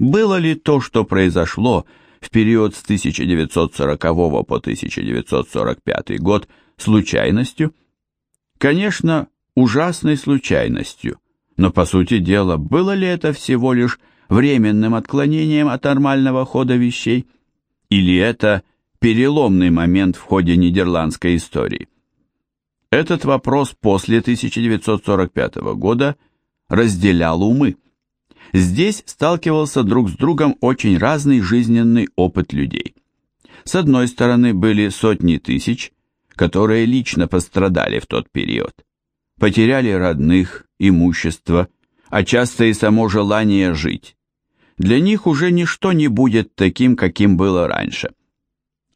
Было ли то, что произошло в период с 1940 по 1945 год, случайностью? Конечно, ужасной случайностью, но по сути дела, было ли это всего лишь временным отклонением от нормального хода вещей? Или это переломный момент в ходе нидерландской истории? Этот вопрос после 1945 года разделял умы. Здесь сталкивался друг с другом очень разный жизненный опыт людей. С одной стороны были сотни тысяч, которые лично пострадали в тот период. Потеряли родных, имущество, а часто и само желание жить. Для них уже ничто не будет таким, каким было раньше.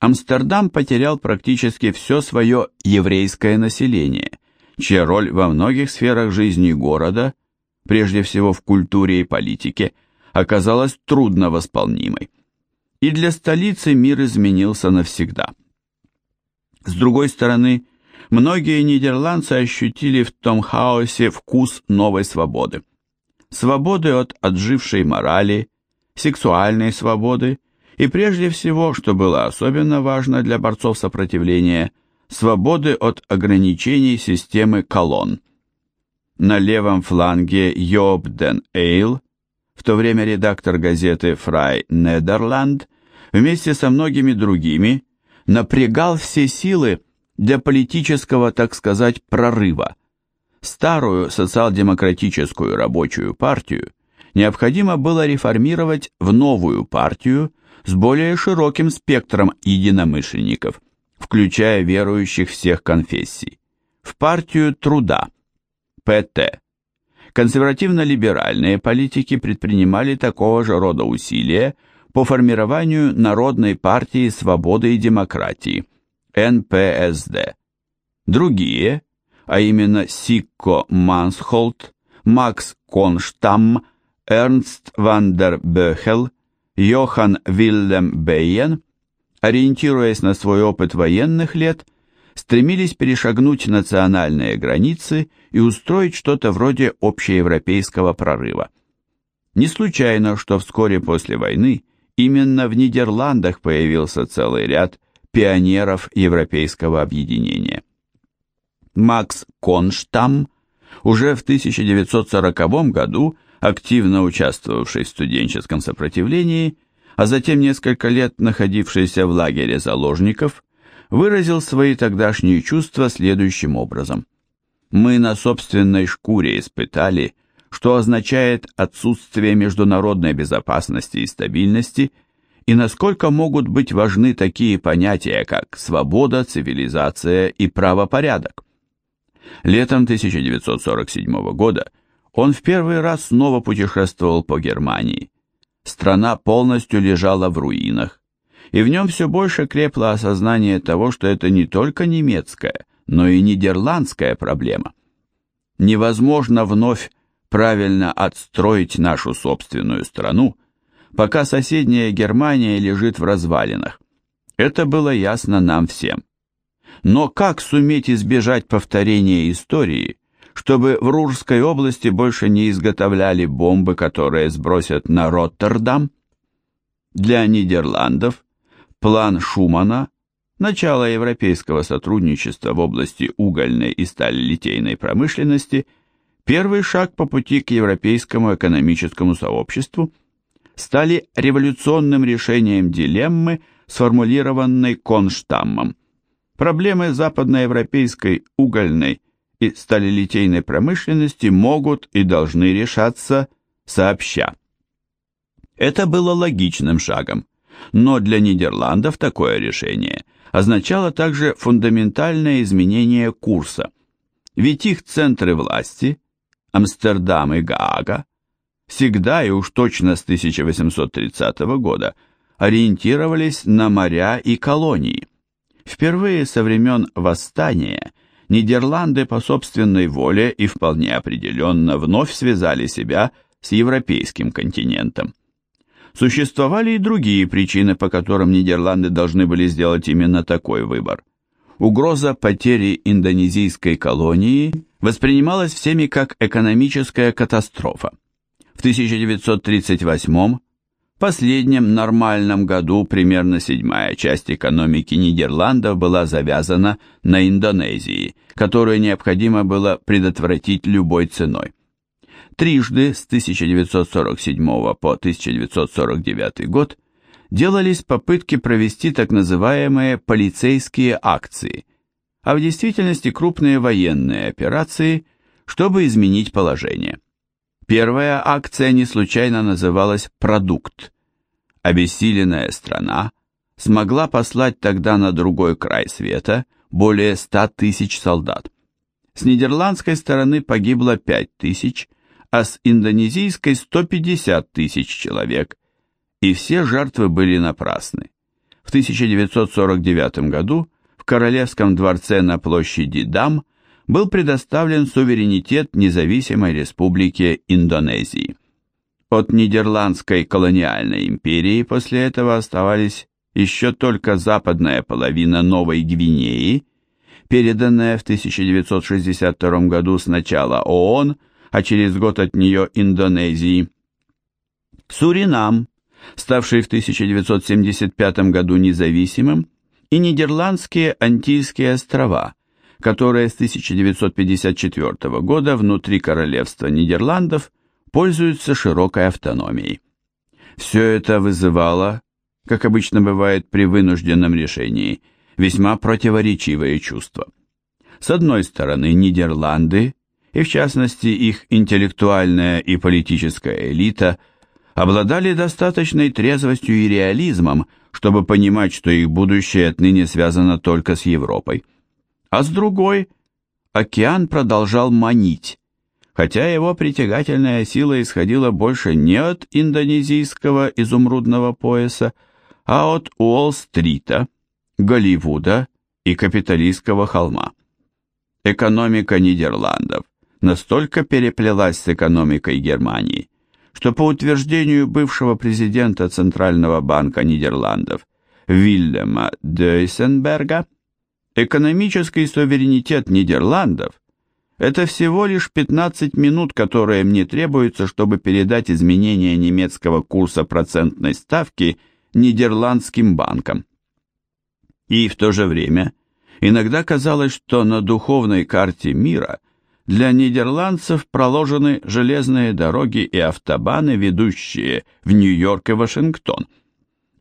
Амстердам потерял практически все свое еврейское население, чья роль во многих сферах жизни города, прежде всего в культуре и политике, оказалась трудно восполнимой. И для столицы мир изменился навсегда. С другой стороны, многие нидерландцы ощутили в том хаосе вкус новой свободы. Свободы от отжившей морали, сексуальной свободы и прежде всего, что было особенно важно для борцов сопротивления, свободы от ограничений системы колонн. На левом фланге Йоб Ден Эйл, в то время редактор газеты Фрай Недерланд, вместе со многими другими, напрягал все силы для политического, так сказать, прорыва. Старую социал-демократическую рабочую партию необходимо было реформировать в новую партию, с более широким спектром единомышленников, включая верующих всех конфессий, в партию труда, ПТ. Консервативно-либеральные политики предпринимали такого же рода усилия по формированию Народной партии свободы и демократии, НПСД. Другие, а именно Сикко Мансхолт, Макс Конштам, Эрнст ван дер Бёхел, Йохан Виллем Бейен, ориентируясь на свой опыт военных лет, стремились перешагнуть национальные границы и устроить что-то вроде общеевропейского прорыва. Не случайно, что вскоре после войны именно в Нидерландах появился целый ряд пионеров европейского объединения. Макс Конштам уже в 1940 году активно участвовавший в студенческом сопротивлении, а затем несколько лет находившийся в лагере заложников, выразил свои тогдашние чувства следующим образом. «Мы на собственной шкуре испытали, что означает отсутствие международной безопасности и стабильности, и насколько могут быть важны такие понятия, как свобода, цивилизация и правопорядок. Летом 1947 года – он в первый раз снова путешествовал по Германии. Страна полностью лежала в руинах, и в нем все больше крепло осознание того, что это не только немецкая, но и нидерландская проблема. Невозможно вновь правильно отстроить нашу собственную страну, пока соседняя Германия лежит в развалинах. Это было ясно нам всем. Но как суметь избежать повторения истории, чтобы в Рурской области больше не изготовляли бомбы, которые сбросят на Роттердам. Для Нидерландов план Шумана, начало европейского сотрудничества в области угольной и сталелитейной промышленности, первый шаг по пути к европейскому экономическому сообществу, стали революционным решением дилеммы, сформулированной Конштаммом. Проблемы западноевропейской угольной и сталелитейной промышленности могут и должны решаться сообща. Это было логичным шагом, но для Нидерландов такое решение означало также фундаментальное изменение курса, ведь их центры власти, Амстердам и Гаага, всегда и уж точно с 1830 года ориентировались на моря и колонии. Впервые со времен восстания – Нидерланды по собственной воле и вполне определенно вновь связали себя с европейским континентом. Существовали и другие причины, по которым Нидерланды должны были сделать именно такой выбор. Угроза потери индонезийской колонии воспринималась всеми как экономическая катастрофа. В 1938 В последнем нормальном году примерно седьмая часть экономики Нидерландов была завязана на Индонезии, которую необходимо было предотвратить любой ценой. Трижды с 1947 по 1949 год делались попытки провести так называемые полицейские акции, а в действительности крупные военные операции, чтобы изменить положение. Первая акция не случайно называлась «Продукт». Обессиленная страна смогла послать тогда на другой край света более 100 тысяч солдат. С нидерландской стороны погибло 5 тысяч, а с индонезийской 150 тысяч человек, и все жертвы были напрасны. В 1949 году в Королевском дворце на площади Дам был предоставлен суверенитет независимой республике Индонезии. От Нидерландской колониальной империи после этого оставались еще только западная половина Новой Гвинеи, переданная в 1962 году сначала ООН, а через год от нее Индонезии. Суринам, ставший в 1975 году независимым, и Нидерландские Антильские острова – которые с 1954 года внутри Королевства Нидерландов пользуются широкой автономией. Все это вызывало, как обычно бывает при вынужденном решении, весьма противоречивые чувства. С одной стороны, Нидерланды, и в частности их интеллектуальная и политическая элита, обладали достаточной трезвостью и реализмом, чтобы понимать, что их будущее отныне связано только с Европой а с другой океан продолжал манить, хотя его притягательная сила исходила больше не от индонезийского изумрудного пояса, а от Уолл-стрита, Голливуда и капиталистского холма. Экономика Нидерландов настолько переплелась с экономикой Германии, что по утверждению бывшего президента Центрального банка Нидерландов Вильяма Дейсенберга Экономический суверенитет Нидерландов – это всего лишь 15 минут, которые мне требуется, чтобы передать изменения немецкого курса процентной ставки нидерландским банкам. И в то же время иногда казалось, что на духовной карте мира для нидерландцев проложены железные дороги и автобаны, ведущие в Нью-Йорк и Вашингтон.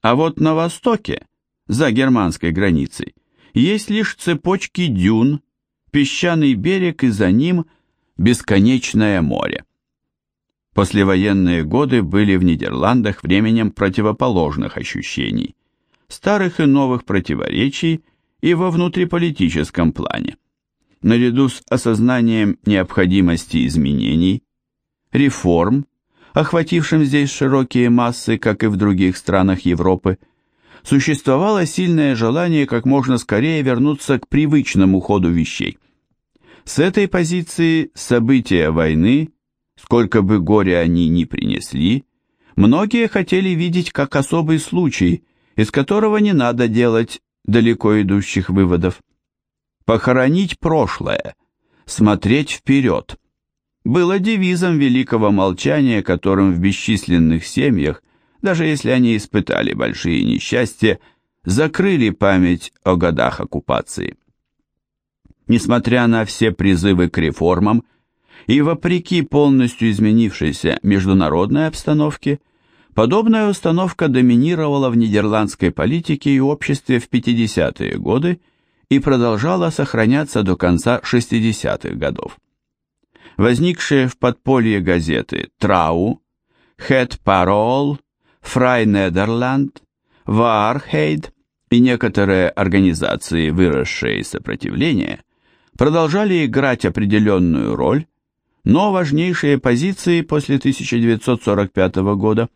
А вот на востоке, за германской границей, есть лишь цепочки дюн, песчаный берег и за ним бесконечное море. Послевоенные годы были в Нидерландах временем противоположных ощущений, старых и новых противоречий и во внутриполитическом плане. Наряду с осознанием необходимости изменений, реформ, охватившим здесь широкие массы, как и в других странах Европы, существовало сильное желание как можно скорее вернуться к привычному ходу вещей. С этой позиции события войны, сколько бы горя они ни принесли, многие хотели видеть как особый случай, из которого не надо делать далеко идущих выводов. Похоронить прошлое, смотреть вперед, было девизом великого молчания, которым в бесчисленных семьях даже если они испытали большие несчастья, закрыли память о годах оккупации. Несмотря на все призывы к реформам и вопреки полностью изменившейся международной обстановке, подобная установка доминировала в нидерландской политике и обществе в 50-е годы и продолжала сохраняться до конца 60-х годов. Возникшие в подполье газеты «Трау», «Хет Парол» Фрай Недерланд, Ваархейд и некоторые организации, выросшие из сопротивления, продолжали играть определенную роль, но важнейшие позиции после 1945 года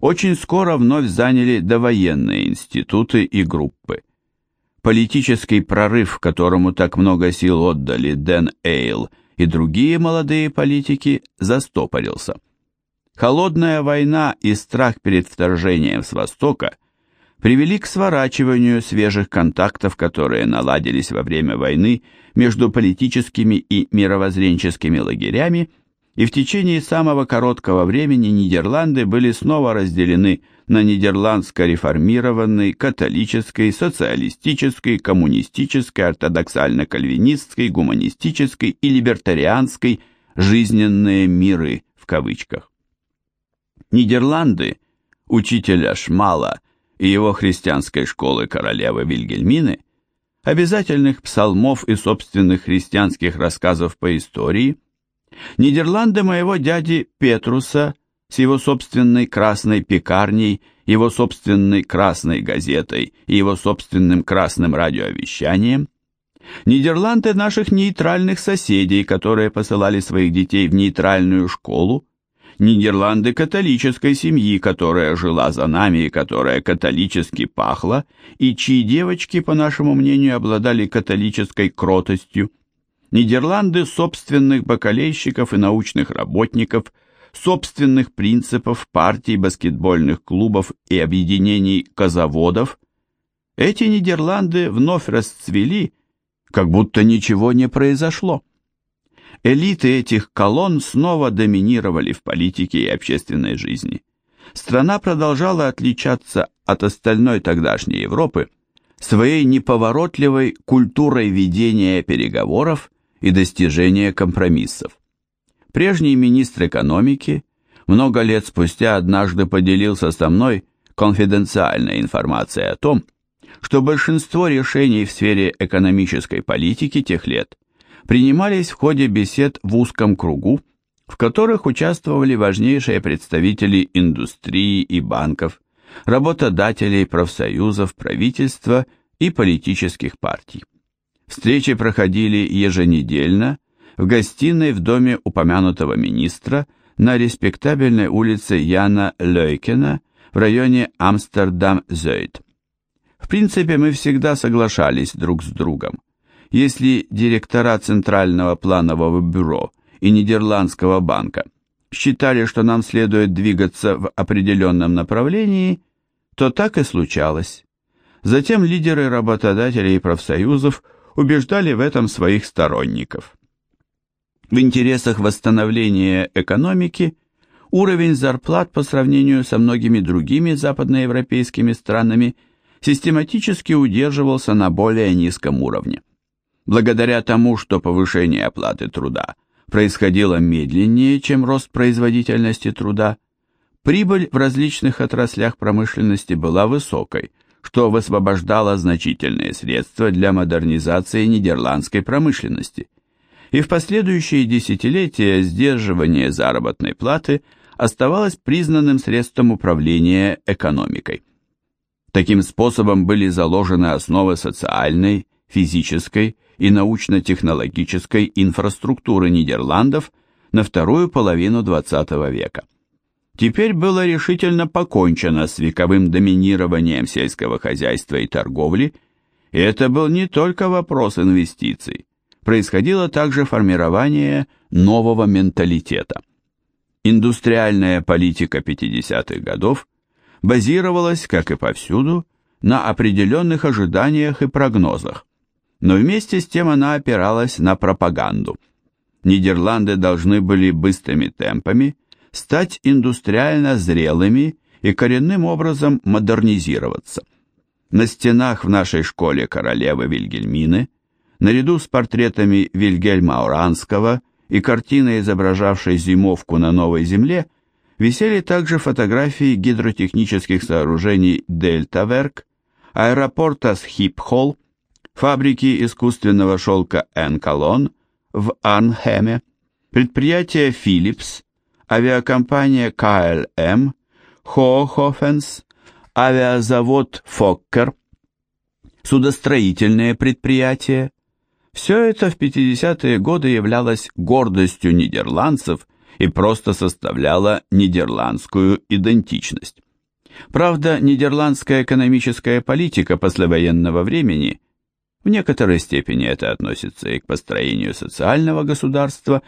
очень скоро вновь заняли довоенные институты и группы. Политический прорыв, которому так много сил отдали Дэн Эйл и другие молодые политики, застопорился. Холодная война и страх перед вторжением с Востока привели к сворачиванию свежих контактов, которые наладились во время войны между политическими и мировоззренческими лагерями, и в течение самого короткого времени Нидерланды были снова разделены на нидерландско-реформированный, католический, социалистический, коммунистический, ортодоксально-кальвинистский, гуманистический и либертарианский «жизненные миры» в кавычках. Нидерланды, учителя Шмала и его христианской школы королевы Вильгельмины, обязательных псалмов и собственных христианских рассказов по истории, Нидерланды моего дяди Петруса с его собственной красной пекарней, его собственной красной газетой и его собственным красным радиовещанием, Нидерланды наших нейтральных соседей, которые посылали своих детей в нейтральную школу, Нидерланды католической семьи, которая жила за нами и которая католически пахла, и чьи девочки, по нашему мнению, обладали католической кротостью. Нидерланды собственных бакалейщиков и научных работников, собственных принципов, партий, баскетбольных клубов и объединений казаводов. Эти Нидерланды вновь расцвели, как будто ничего не произошло. Элиты этих колонн снова доминировали в политике и общественной жизни. Страна продолжала отличаться от остальной тогдашней Европы своей неповоротливой культурой ведения переговоров и достижения компромиссов. Прежний министр экономики много лет спустя однажды поделился со мной конфиденциальной информацией о том, что большинство решений в сфере экономической политики тех лет принимались в ходе бесед в узком кругу, в которых участвовали важнейшие представители индустрии и банков, работодателей, профсоюзов, правительства и политических партий. Встречи проходили еженедельно в гостиной в доме упомянутого министра на респектабельной улице Яна Лейкена в районе Амстердам-Зойд. В принципе, мы всегда соглашались друг с другом. Если директора Центрального планового бюро и Нидерландского банка считали, что нам следует двигаться в определенном направлении, то так и случалось. Затем лидеры работодателей и профсоюзов убеждали в этом своих сторонников. В интересах восстановления экономики уровень зарплат по сравнению со многими другими западноевропейскими странами систематически удерживался на более низком уровне. Благодаря тому, что повышение оплаты труда происходило медленнее, чем рост производительности труда, прибыль в различных отраслях промышленности была высокой, что высвобождало значительные средства для модернизации нидерландской промышленности. И в последующие десятилетия сдерживание заработной платы оставалось признанным средством управления экономикой. Таким способом были заложены основы социальной, физической и научно-технологической инфраструктуры Нидерландов на вторую половину XX века. Теперь было решительно покончено с вековым доминированием сельского хозяйства и торговли, и это был не только вопрос инвестиций, происходило также формирование нового менталитета. Индустриальная политика 50-х годов базировалась, как и повсюду, на определенных ожиданиях и прогнозах, но вместе с тем она опиралась на пропаганду. Нидерланды должны были быстрыми темпами стать индустриально зрелыми и коренным образом модернизироваться. На стенах в нашей школе королевы Вильгельмины, наряду с портретами Вильгельма Оранского и картиной, изображавшей зимовку на Новой Земле, висели также фотографии гидротехнических сооружений Дельтаверк, аэропорта Схипхол, фабрики искусственного шелка Энкалон в Арнхеме, предприятия Philips, авиакомпания KLM, Хооховенс, авиазавод Фоккер, судостроительные предприятия. Все это в 50-е годы являлось гордостью нидерландцев и просто составляло нидерландскую идентичность. Правда, нидерландская экономическая политика послевоенного времени – в некоторой степени это относится и к построению социального государства,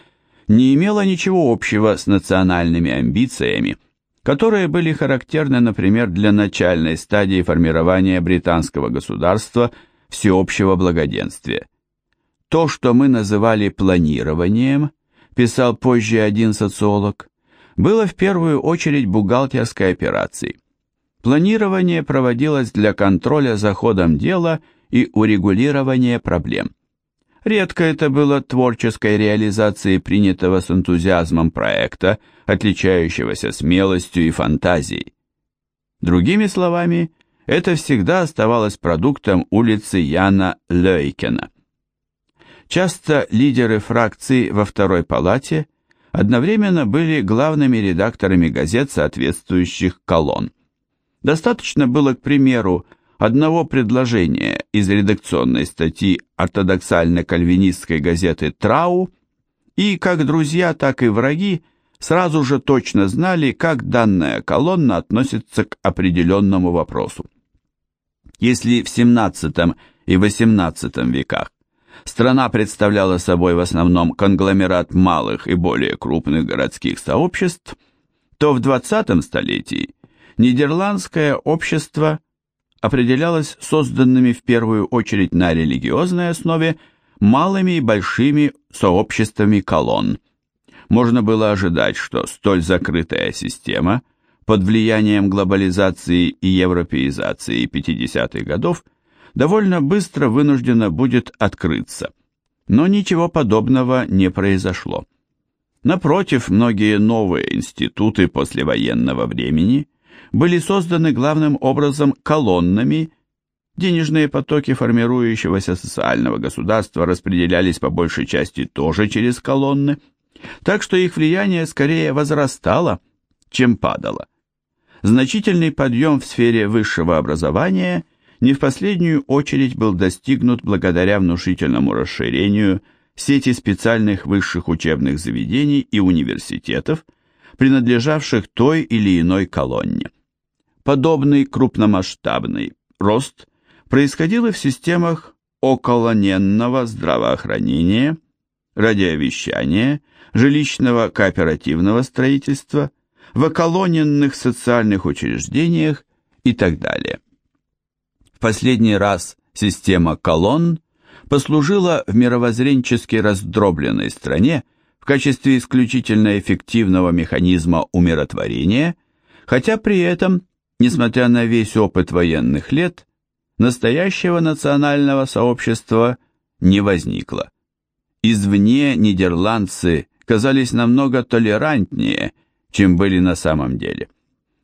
не имело ничего общего с национальными амбициями, которые были характерны, например, для начальной стадии формирования британского государства всеобщего благоденствия. То, что мы называли планированием, писал позже один социолог, было в первую очередь бухгалтерской операцией. Планирование проводилось для контроля за ходом дела и урегулирования проблем. Редко это было творческой реализацией принятого с энтузиазмом проекта, отличающегося смелостью и фантазией. Другими словами, это всегда оставалось продуктом улицы Яна Лейкена. Часто лидеры фракций во второй палате одновременно были главными редакторами газет соответствующих колонн. Достаточно было, к примеру, одного предложения из редакционной статьи ортодоксально-кальвинистской газеты «Трау», и как друзья, так и враги сразу же точно знали, как данная колонна относится к определенному вопросу. Если в XVII и XVIII веках страна представляла собой в основном конгломерат малых и более крупных городских сообществ, то в XX столетии нидерландское общество определялось созданными в первую очередь на религиозной основе малыми и большими сообществами колонн. Можно было ожидать, что столь закрытая система под влиянием глобализации и европеизации 50-х годов довольно быстро вынуждена будет открыться. Но ничего подобного не произошло. Напротив, многие новые институты послевоенного времени были созданы главным образом колоннами, денежные потоки формирующегося социального государства распределялись по большей части тоже через колонны, так что их влияние скорее возрастало, чем падало. Значительный подъем в сфере высшего образования не в последнюю очередь был достигнут благодаря внушительному расширению сети специальных высших учебных заведений и университетов, принадлежавших той или иной колонне. Подобный крупномасштабный рост происходил и в системах околоненного здравоохранения, радиовещания, жилищного кооперативного строительства – в околоненных социальных учреждениях и так далее. В последний раз система колонн послужила в мировоззренчески раздробленной стране в качестве исключительно эффективного механизма умиротворения, хотя при этом, несмотря на весь опыт военных лет, настоящего национального сообщества не возникло. Извне нидерландцы казались намного толерантнее чем были на самом деле.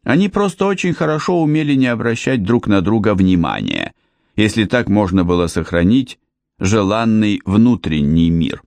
Они просто очень хорошо умели не обращать друг на друга внимания, если так можно было сохранить желанный внутренний мир.